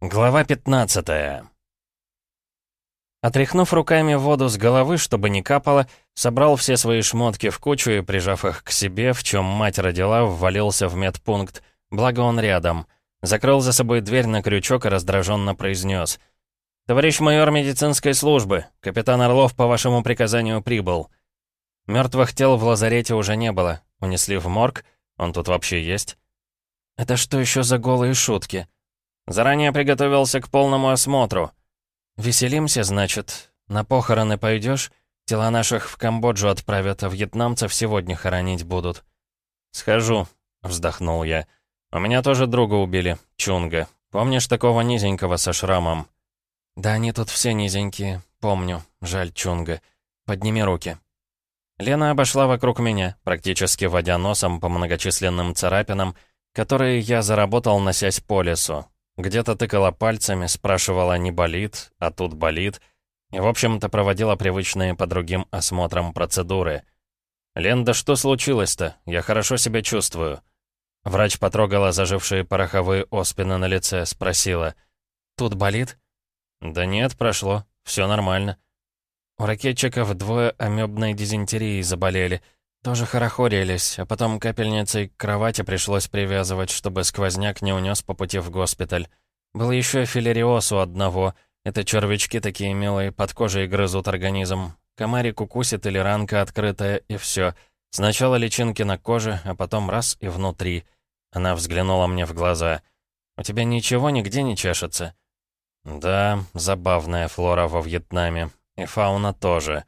Глава 15 Отряхнув руками воду с головы, чтобы не капало, собрал все свои шмотки в кучу и, прижав их к себе, в чем мать родила, ввалился в медпункт, благо он рядом. Закрыл за собой дверь на крючок и раздраженно произнес. «Товарищ майор медицинской службы, капитан Орлов по вашему приказанию прибыл». Мертвых тел в лазарете уже не было. Унесли в морг. Он тут вообще есть? «Это что еще за голые шутки?» Заранее приготовился к полному осмотру. Веселимся, значит. На похороны пойдешь? Тела наших в Камбоджу отправят, а вьетнамцев сегодня хоронить будут. Схожу, вздохнул я. У меня тоже друга убили, Чунга. Помнишь такого низенького со шрамом? Да они тут все низенькие, помню. Жаль Чунга. Подними руки. Лена обошла вокруг меня, практически водя носом по многочисленным царапинам, которые я заработал, носясь по лесу. Где-то тыкала пальцами, спрашивала, не болит, а тут болит. И, в общем-то, проводила привычные по другим осмотрам процедуры. «Ленда, что случилось-то? Я хорошо себя чувствую». Врач потрогала зажившие пороховые оспины на лице, спросила. «Тут болит?» «Да нет, прошло. Все нормально». У ракетчиков двое амебной дизентерией заболели. Тоже хорохорились, а потом капельницей к кровати пришлось привязывать, чтобы сквозняк не унес по пути в госпиталь. Был еще филериоз у одного. Это червячки такие милые, под кожей грызут организм. Комарик укусит или ранка открытая, и все. Сначала личинки на коже, а потом раз и внутри. Она взглянула мне в глаза. «У тебя ничего нигде не чешется?» «Да, забавная флора во Вьетнаме. И фауна тоже».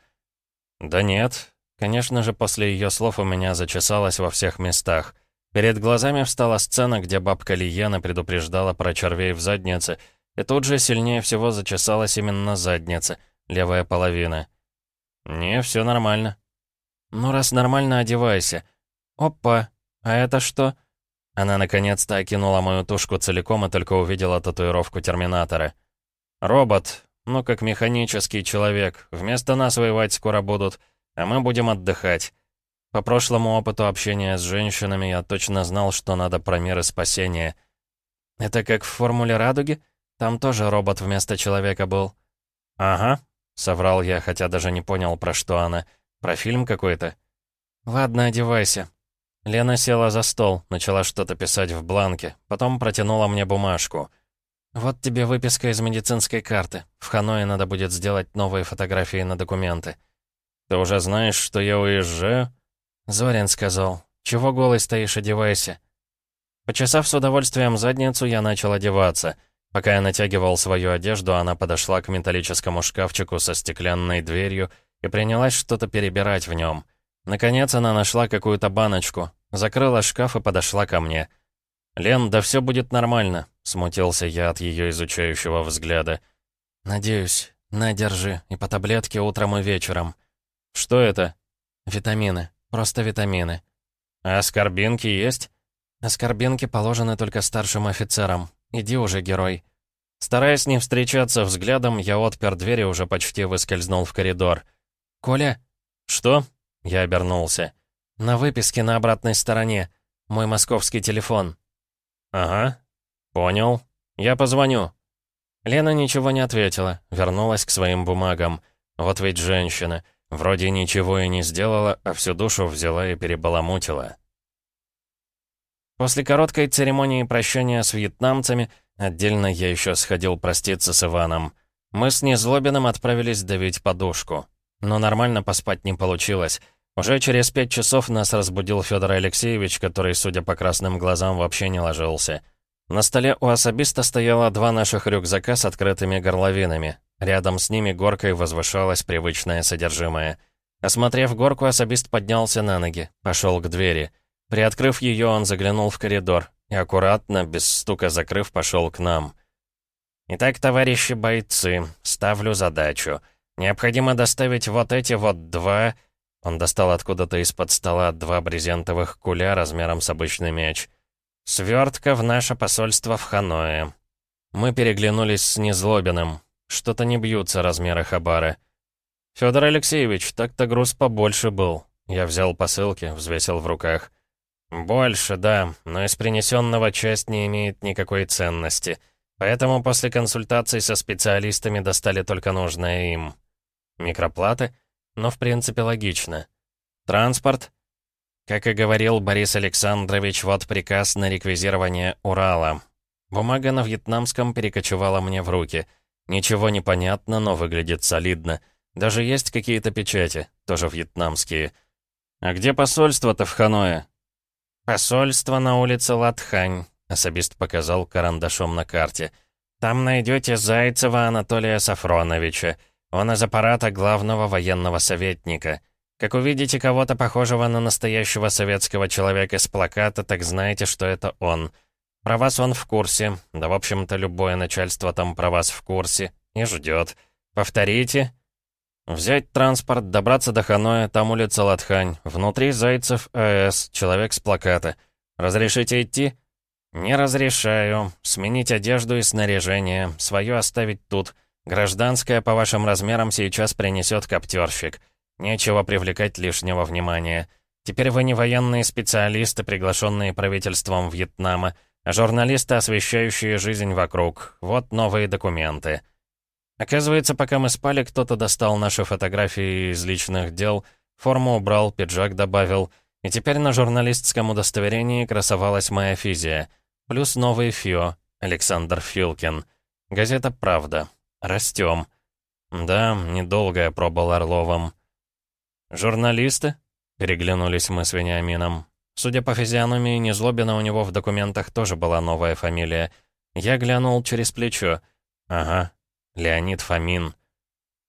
«Да нет, Конечно же, после ее слов у меня зачесалось во всех местах. Перед глазами встала сцена, где бабка Лиена предупреждала про червей в заднице, и тут же сильнее всего зачесалась именно задница, левая половина. «Не, все нормально». «Ну, раз нормально, одевайся». «Опа, а это что?» Она наконец-то окинула мою тушку целиком и только увидела татуировку Терминатора. «Робот, ну как механический человек, вместо нас воевать скоро будут» а мы будем отдыхать. По прошлому опыту общения с женщинами я точно знал, что надо про меры спасения. Это как в «Формуле радуги»? Там тоже робот вместо человека был. «Ага», — соврал я, хотя даже не понял, про что она. «Про фильм какой-то?» «Ладно, одевайся». Лена села за стол, начала что-то писать в бланке, потом протянула мне бумажку. «Вот тебе выписка из медицинской карты. В Ханое надо будет сделать новые фотографии на документы». «Ты уже знаешь, что я уезжаю?» Зорин сказал. «Чего голый стоишь, одевайся». Почесав с удовольствием задницу, я начал одеваться. Пока я натягивал свою одежду, она подошла к металлическому шкафчику со стеклянной дверью и принялась что-то перебирать в нем. Наконец она нашла какую-то баночку, закрыла шкаф и подошла ко мне. «Лен, да все будет нормально», — смутился я от ее изучающего взгляда. «Надеюсь. На, держи. И по таблетке утром и вечером». «Что это?» «Витамины. Просто витамины». «А аскорбинки есть?» «Аскорбинки положены только старшим офицерам. Иди уже, герой». Стараясь не встречаться взглядом, я отпер дверь и уже почти выскользнул в коридор. «Коля?» «Что?» Я обернулся. «На выписке на обратной стороне. Мой московский телефон». «Ага. Понял. Я позвоню». Лена ничего не ответила, вернулась к своим бумагам. Вот ведь женщина. Вроде ничего и не сделала, а всю душу взяла и перебаламутила. После короткой церемонии прощания с вьетнамцами, отдельно я еще сходил проститься с Иваном. Мы с Незлобиным отправились давить подушку. Но нормально поспать не получилось. Уже через пять часов нас разбудил Федор Алексеевич, который, судя по красным глазам, вообще не ложился. На столе у особиста стояло два наших рюкзака с открытыми горловинами. Рядом с ними горкой возвышалось привычное содержимое. Осмотрев горку, особист поднялся на ноги, пошел к двери. Приоткрыв ее, он заглянул в коридор и аккуратно, без стука закрыв, пошел к нам. «Итак, товарищи бойцы, ставлю задачу. Необходимо доставить вот эти вот два...» Он достал откуда-то из-под стола два брезентовых куля размером с обычный мяч. «Свертка в наше посольство в Ханое». Мы переглянулись с Незлобиным. Что-то не бьются размеры хабары. «Федор Алексеевич, так-то груз побольше был». Я взял посылки, взвесил в руках. «Больше, да, но из принесенного часть не имеет никакой ценности. Поэтому после консультаций со специалистами достали только нужное им. Микроплаты? Но в принципе логично. Транспорт? Как и говорил Борис Александрович, вот приказ на реквизирование Урала. Бумага на вьетнамском перекочевала мне в руки. Ничего не понятно, но выглядит солидно. Даже есть какие-то печати, тоже вьетнамские. А где посольство-то в Ханое? Посольство на улице Латхань, особист показал карандашом на карте. Там найдете Зайцева Анатолия Сафроновича. Он из аппарата главного военного советника. Как увидите кого-то похожего на настоящего советского человека с плаката, так знаете, что это он. Про вас он в курсе. Да, в общем-то, любое начальство там про вас в курсе. И ждет. Повторите. Взять транспорт, добраться до Ханоя, там улица Латхань. Внутри Зайцев АЭС, человек с плаката. Разрешите идти? Не разрешаю. Сменить одежду и снаряжение. Свое оставить тут. Гражданское по вашим размерам сейчас принесет коптерщик. Нечего привлекать лишнего внимания. Теперь вы не военные специалисты, приглашенные правительством Вьетнама, журналисты, освещающие жизнь вокруг. Вот новые документы. Оказывается, пока мы спали, кто-то достал наши фотографии из личных дел, форму убрал, пиджак добавил, и теперь на журналистском удостоверении красовалась моя физия. Плюс новый ФИО, Александр Филкин. Газета «Правда». Растем. Да, недолгая проба Орловым. «Журналисты?» — переглянулись мы с Вениамином. Судя по физиономии Незлобина, у него в документах тоже была новая фамилия. Я глянул через плечо. Ага, Леонид Фомин.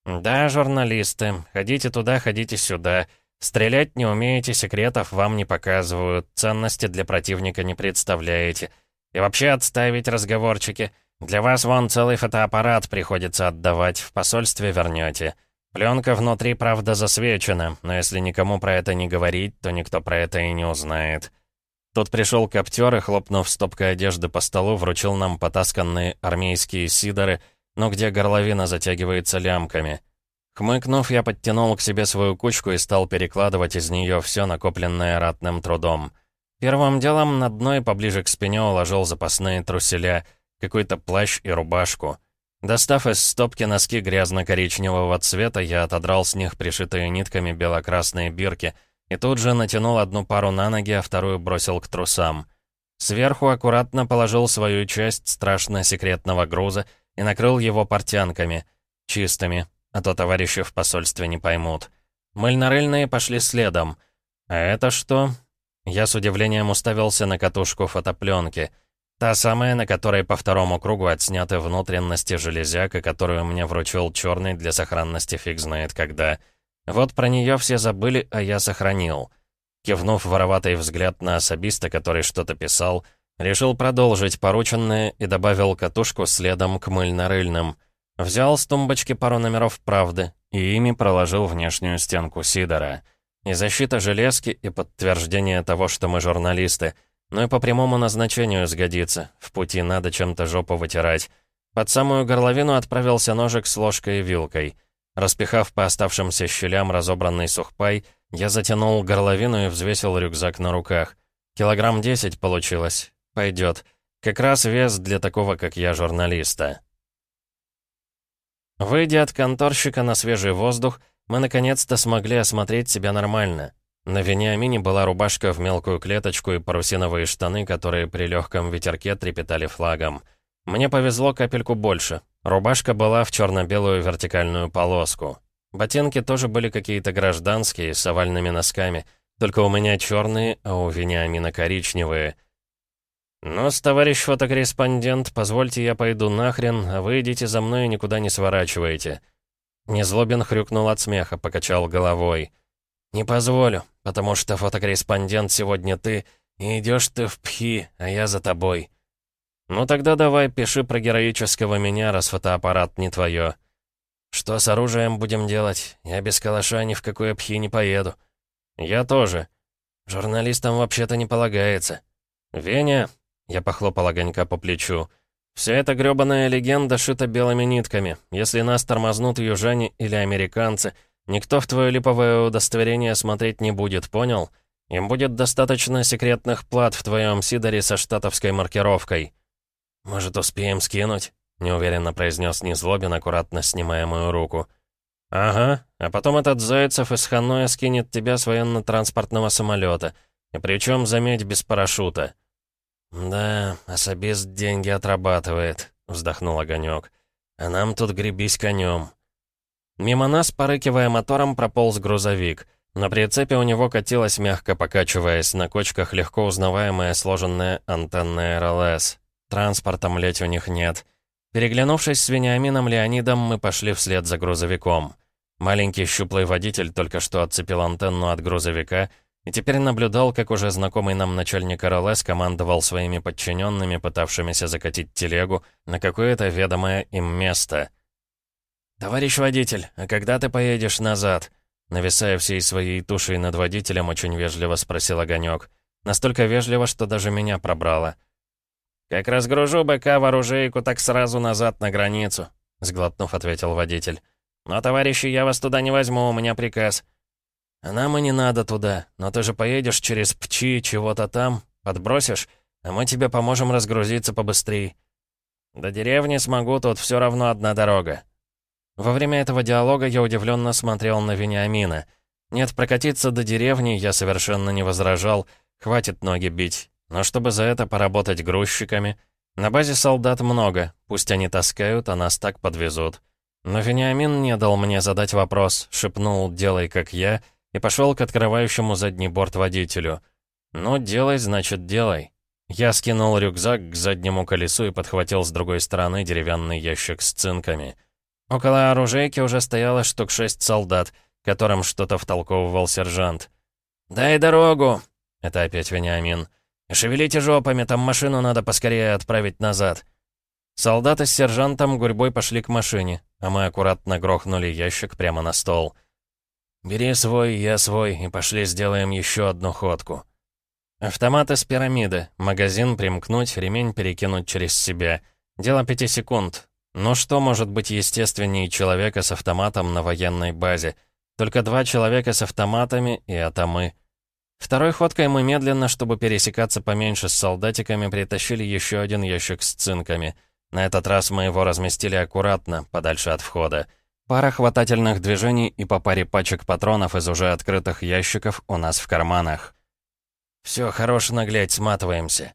«Да, журналисты, ходите туда, ходите сюда. Стрелять не умеете, секретов вам не показывают, ценности для противника не представляете. И вообще отставить разговорчики. Для вас вон целый фотоаппарат приходится отдавать, в посольстве вернете. Пленка внутри, правда, засвечена, но если никому про это не говорить, то никто про это и не узнает. Тут пришел коптер и, хлопнув стопкой одежды по столу, вручил нам потасканные армейские сидоры, но где горловина затягивается лямками. Хмыкнув, я подтянул к себе свою кучку и стал перекладывать из нее все накопленное ратным трудом. Первым делом на дно и поближе к спине уложил запасные труселя — какой-то плащ и рубашку. Достав из стопки носки грязно-коричневого цвета, я отодрал с них пришитые нитками бело-красные бирки и тут же натянул одну пару на ноги, а вторую бросил к трусам. Сверху аккуратно положил свою часть страшно секретного груза и накрыл его портянками, чистыми, а то товарищи в посольстве не поймут. Мыльно-рыльные пошли следом. А это что? Я с удивлением уставился на катушку фотопленки — Та самая, на которой по второму кругу отсняты внутренности железяка, которую мне вручил черный для сохранности фиг знает когда. Вот про нее все забыли, а я сохранил. Кивнув вороватый взгляд на особиста, который что-то писал, решил продолжить порученное и добавил катушку следом к мыльно-рыльным. Взял с тумбочки пару номеров «Правды» и ими проложил внешнюю стенку Сидора. И защита железки, и подтверждение того, что мы журналисты — но и по прямому назначению сгодится. В пути надо чем-то жопу вытирать. Под самую горловину отправился ножик с ложкой и вилкой. Распихав по оставшимся щелям разобранный сухпай, я затянул горловину и взвесил рюкзак на руках. Килограмм десять получилось. Пойдет. Как раз вес для такого, как я, журналиста. Выйдя от конторщика на свежий воздух, мы наконец-то смогли осмотреть себя нормально. На Вениамине была рубашка в мелкую клеточку и парусиновые штаны, которые при легком ветерке трепетали флагом. Мне повезло капельку больше. Рубашка была в черно-белую вертикальную полоску. Ботинки тоже были какие-то гражданские, с овальными носками. Только у меня черные, а у Вениамина коричневые. ну товарищ фотокорреспондент, позвольте я пойду нахрен, а вы идите за мной и никуда не сворачиваете». Незлобин хрюкнул от смеха, покачал головой. «Не позволю, потому что фотокорреспондент сегодня ты, и идешь ты в пхи, а я за тобой». «Ну тогда давай, пиши про героического меня, раз фотоаппарат не твое». «Что с оружием будем делать? Я без калаша ни в какой пхи не поеду». «Я тоже». «Журналистам вообще-то не полагается». «Веня», — я похлопал огонька по плечу, — «вся эта грёбаная легенда шита белыми нитками. Если нас тормознут южане или американцы, Никто в твое липовое удостоверение смотреть не будет, понял? Им будет достаточно секретных плат в твоем Сидоре со штатовской маркировкой». «Может, успеем скинуть?» — неуверенно произнес Незлобин, аккуратно снимая мою руку. «Ага, а потом этот Зайцев из Ханоя скинет тебя с военно-транспортного самолета. И причем, заметь, без парашюта». «Да, особист деньги отрабатывает», — вздохнул Огонек. «А нам тут гребись конем». Мимо нас, порыкивая мотором, прополз грузовик. На прицепе у него катилась, мягко покачиваясь, на кочках легко узнаваемая сложенная антенна РЛС. Транспортом леть у них нет. Переглянувшись с Вениамином Леонидом, мы пошли вслед за грузовиком. Маленький щуплый водитель только что отцепил антенну от грузовика и теперь наблюдал, как уже знакомый нам начальник РЛС командовал своими подчиненными, пытавшимися закатить телегу, на какое-то ведомое им место. «Товарищ водитель, а когда ты поедешь назад?» Нависая всей своей тушей над водителем, очень вежливо спросил Огонек. Настолько вежливо, что даже меня пробрало. «Как разгружу быка в оружейку, так сразу назад на границу», — сглотнув, ответил водитель. «Но, товарищи, я вас туда не возьму, у меня приказ». «А нам и не надо туда, но ты же поедешь через Пчи, чего-то там, подбросишь, а мы тебе поможем разгрузиться побыстрее». «До деревни смогу, тут все равно одна дорога». Во время этого диалога я удивленно смотрел на Вениамина. Нет, прокатиться до деревни я совершенно не возражал, хватит ноги бить. Но чтобы за это поработать грузчиками... На базе солдат много, пусть они таскают, а нас так подвезут. Но Вениамин не дал мне задать вопрос, шепнул «делай как я» и пошел к открывающему задний борт водителю. «Ну, делай, значит, делай». Я скинул рюкзак к заднему колесу и подхватил с другой стороны деревянный ящик с цинками. Около оружейки уже стояло штук шесть солдат, которым что-то втолковывал сержант. «Дай дорогу!» — это опять Вениамин. «Шевелите жопами, там машину надо поскорее отправить назад». Солдаты с сержантом гурьбой пошли к машине, а мы аккуратно грохнули ящик прямо на стол. «Бери свой, я свой, и пошли сделаем еще одну ходку». Автомат из пирамиды, магазин примкнуть, ремень перекинуть через себя. Дело пяти секунд. Но что может быть естественнее человека с автоматом на военной базе? Только два человека с автоматами, и это мы. Второй ходкой мы медленно, чтобы пересекаться поменьше с солдатиками, притащили еще один ящик с цинками. На этот раз мы его разместили аккуратно, подальше от входа. Пара хватательных движений и по паре пачек патронов из уже открытых ящиков у нас в карманах. «Все, хорош наглядь, сматываемся».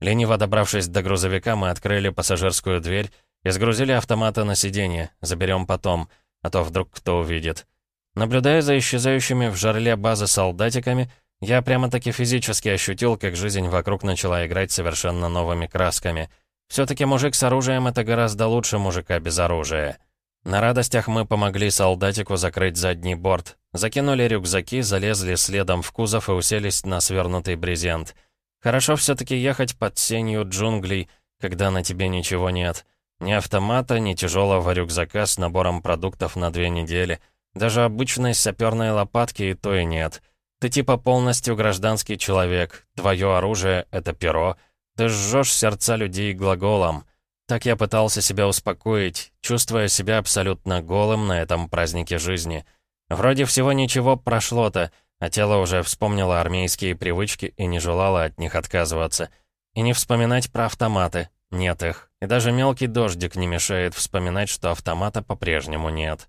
Лениво добравшись до грузовика, мы открыли пассажирскую дверь и сгрузили автоматы на сиденье. Заберем потом, а то вдруг кто увидит. Наблюдая за исчезающими в жарле базы солдатиками, я прямо-таки физически ощутил, как жизнь вокруг начала играть совершенно новыми красками. Все-таки мужик с оружием — это гораздо лучше мужика без оружия. На радостях мы помогли солдатику закрыть задний борт. Закинули рюкзаки, залезли следом в кузов и уселись на свернутый брезент. Хорошо все-таки ехать под сенью джунглей, когда на тебе ничего нет. Ни автомата, ни тяжелого рюкзака с набором продуктов на две недели. Даже обычной саперной лопатки и то и нет — ты типа полностью гражданский человек, твое оружие — это перо. Ты жжешь сердца людей глаголом. Так я пытался себя успокоить, чувствуя себя абсолютно голым на этом празднике жизни. Вроде всего ничего прошло-то, а тело уже вспомнило армейские привычки и не желало от них отказываться. И не вспоминать про автоматы, нет их. И даже мелкий дождик не мешает вспоминать, что автомата по-прежнему нет.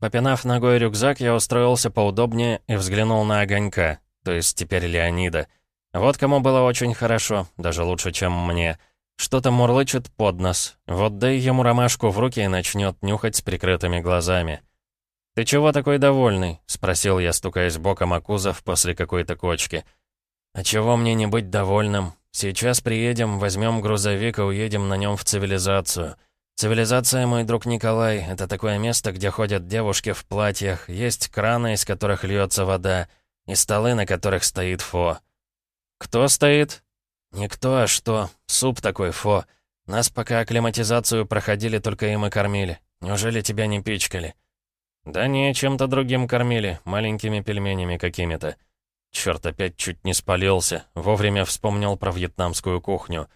Попинав ногой рюкзак, я устроился поудобнее и взглянул на огонька, то есть теперь Леонида. Вот кому было очень хорошо, даже лучше, чем мне. Что-то мурлычет под нос. Вот дай ему ромашку в руки и начнет нюхать с прикрытыми глазами. «Ты чего такой довольный?» — спросил я, стукаясь боком о кузов после какой-то кочки. «А чего мне не быть довольным? Сейчас приедем, возьмем грузовик и уедем на нем в цивилизацию». Цивилизация, мой друг Николай, это такое место, где ходят девушки в платьях, есть краны, из которых льется вода, и столы, на которых стоит фо. Кто стоит? Никто, а что? Суп такой фо. Нас пока акклиматизацию проходили, только им и кормили. Неужели тебя не пичкали? Да не, чем-то другим кормили, маленькими пельменями какими-то. Черт, опять чуть не спалился, вовремя вспомнил про вьетнамскую кухню.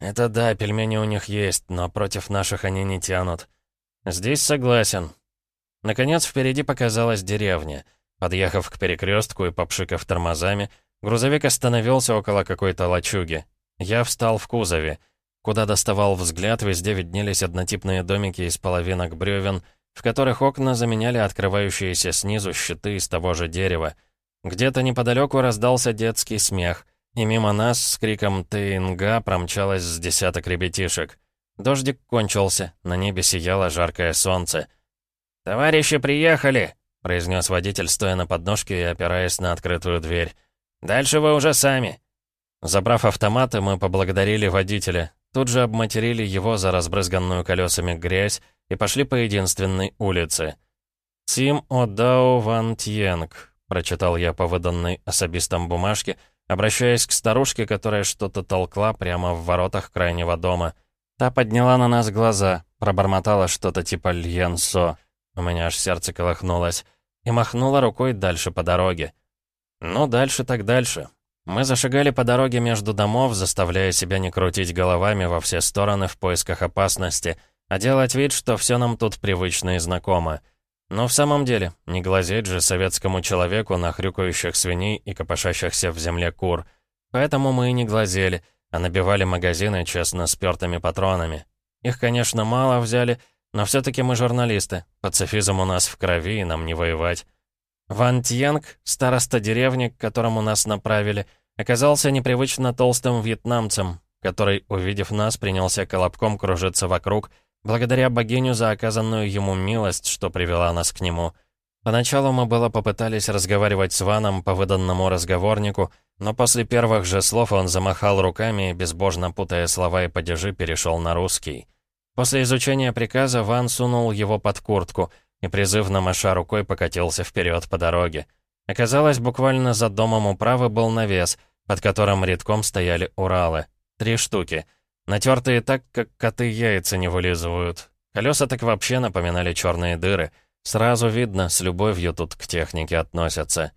«Это да, пельмени у них есть, но против наших они не тянут». «Здесь согласен». Наконец, впереди показалась деревня. Подъехав к перекрестку и попшикав тормозами, грузовик остановился около какой-то лачуги. Я встал в кузове. Куда доставал взгляд, везде виднелись однотипные домики из половинок бревен, в которых окна заменяли открывающиеся снизу щиты из того же дерева. Где-то неподалеку раздался детский смех, и мимо нас с криком «Тынга» промчалось с десяток ребятишек. Дождик кончился, на небе сияло жаркое солнце. «Товарищи приехали!» — произнес водитель, стоя на подножке и опираясь на открытую дверь. «Дальше вы уже сами». Забрав автоматы, мы поблагодарили водителя, тут же обматерили его за разбрызганную колесами грязь и пошли по единственной улице. «Тим О'Дау Ван Тьенг», — прочитал я по выданной особистам бумажке, обращаясь к старушке, которая что-то толкла прямо в воротах крайнего дома. Та подняла на нас глаза, пробормотала что-то типа «Льенсо», у меня аж сердце колыхнулось, и махнула рукой дальше по дороге. Ну, дальше так дальше. Мы зашагали по дороге между домов, заставляя себя не крутить головами во все стороны в поисках опасности, а делать вид, что все нам тут привычно и знакомо. Но в самом деле, не глазеть же советскому человеку на хрюкающих свиней и копошащихся в земле кур. Поэтому мы и не глазели, а набивали магазины честно спертыми патронами. Их, конечно, мало взяли, но все-таки мы журналисты. Пацифизм у нас в крови, и нам не воевать. Ван Тьянг, староста деревни, к которому нас направили, оказался непривычно толстым вьетнамцем, который, увидев нас, принялся колобком кружиться вокруг, благодаря богиню за оказанную ему милость, что привела нас к нему. Поначалу мы было попытались разговаривать с Ваном по выданному разговорнику, но после первых же слов он замахал руками и, безбожно путая слова и падежи, перешел на русский. После изучения приказа Ван сунул его под куртку и, призывно маша рукой, покатился вперед по дороге. Оказалось, буквально за домом управы был навес, под которым редком стояли Уралы. Три штуки. Натертые так, как коты яйца не вылизывают. Колеса так вообще напоминали черные дыры. Сразу видно, с любовью тут к технике относятся.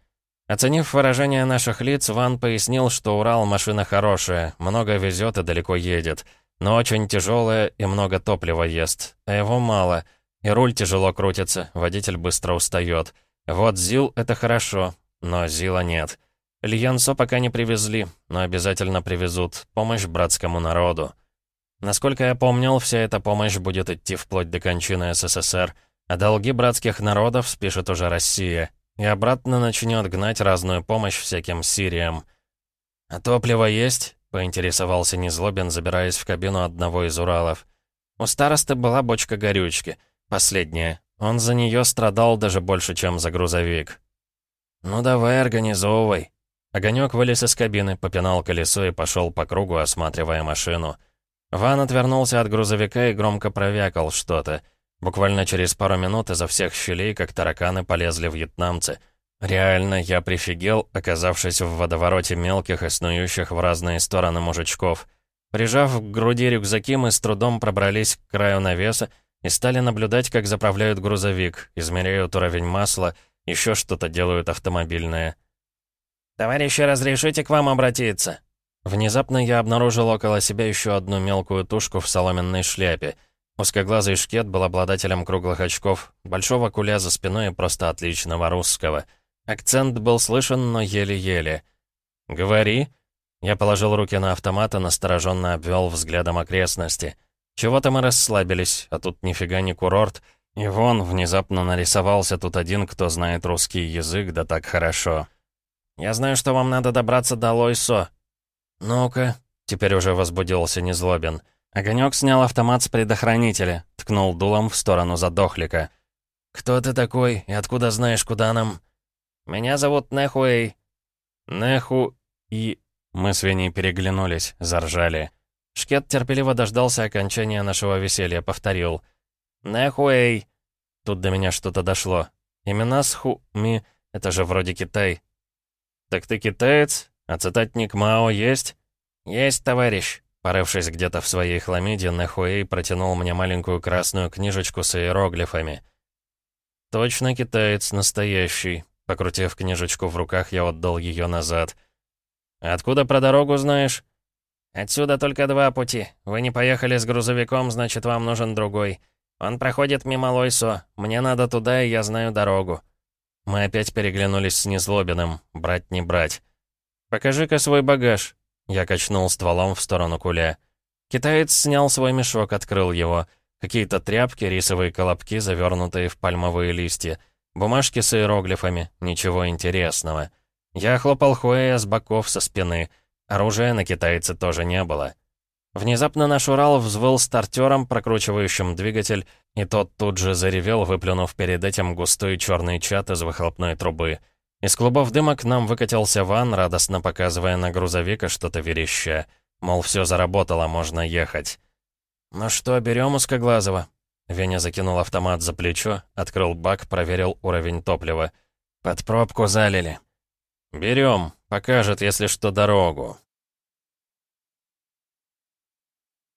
Оценив выражение наших лиц, Ван пояснил, что Урал машина хорошая, много везет и далеко едет — но очень тяжелое и много топлива ест, а его мало. И руль тяжело крутится, водитель быстро устает. Вот ЗИЛ — это хорошо, но ЗИЛа нет. Льянсо пока не привезли, но обязательно привезут. Помощь братскому народу. Насколько я помнил, вся эта помощь будет идти вплоть до кончины СССР, а долги братских народов спишет уже Россия. И обратно начнет гнать разную помощь всяким Сириям. «А топливо есть?» поинтересовался Незлобин, забираясь в кабину одного из Уралов. У старосты была бочка горючки, последняя. Он за нее страдал даже больше, чем за грузовик. «Ну давай, организовывай». Огонек вылез из кабины, попинал колесо и пошел по кругу, осматривая машину. Ван отвернулся от грузовика и громко провякал что-то. Буквально через пару минут изо всех щелей, как тараканы, полезли вьетнамцы — Реально, я прифигел, оказавшись в водовороте мелких и снующих в разные стороны мужичков. Прижав к груди рюкзаки, мы с трудом пробрались к краю навеса и стали наблюдать, как заправляют грузовик, измеряют уровень масла, еще что-то делают автомобильное. «Товарищи, разрешите к вам обратиться?» Внезапно я обнаружил около себя еще одну мелкую тушку в соломенной шляпе. Узкоглазый шкет был обладателем круглых очков, большого куля за спиной и просто отличного русского — Акцент был слышен, но еле-еле. «Говори». Я положил руки на автомат и настороженно обвел взглядом окрестности. Чего-то мы расслабились, а тут нифига не курорт. И вон, внезапно нарисовался тут один, кто знает русский язык, да так хорошо. «Я знаю, что вам надо добраться до Лойсо». «Ну-ка», — теперь уже возбудился Незлобин. Огонек снял автомат с предохранителя, ткнул дулом в сторону задохлика. «Кто ты такой и откуда знаешь, куда нам?» «Меня зовут Нехуэй». «Неху и...» Мы с Веней переглянулись, заржали. Шкет терпеливо дождался окончания нашего веселья, повторил. «Нехуэй». Тут до меня что-то дошло. Имена с ху... ми... Это же вроде Китай. «Так ты китаец? А цитатник Мао есть?» «Есть, товарищ». Порывшись где-то в своей хламиде, Нехуэй протянул мне маленькую красную книжечку с иероглифами. «Точно китаец настоящий», Покрутив книжечку в руках, я отдал ее назад. «Откуда про дорогу знаешь?» «Отсюда только два пути. Вы не поехали с грузовиком, значит, вам нужен другой. Он проходит мимо Лойсо. Мне надо туда, и я знаю дорогу». Мы опять переглянулись с Незлобиным. Брать не брать. «Покажи-ка свой багаж». Я качнул стволом в сторону куля. Китаец снял свой мешок, открыл его. Какие-то тряпки, рисовые колобки, завернутые в пальмовые листья. Бумажки с иероглифами, ничего интересного. Я хлопал Хуэя с боков, со спины. Оружия на китайце тоже не было. Внезапно наш Урал взвыл стартером, прокручивающим двигатель, и тот тут же заревел, выплюнув перед этим густой черный чат из выхлопной трубы. Из клубов дыма к нам выкатился ван, радостно показывая на грузовик и что-то вереща. Мол, все заработало, можно ехать. «Ну что, берем узкоглазого?» Веня закинул автомат за плечо, открыл бак, проверил уровень топлива. «Под пробку залили». «Берем. Покажет, если что, дорогу.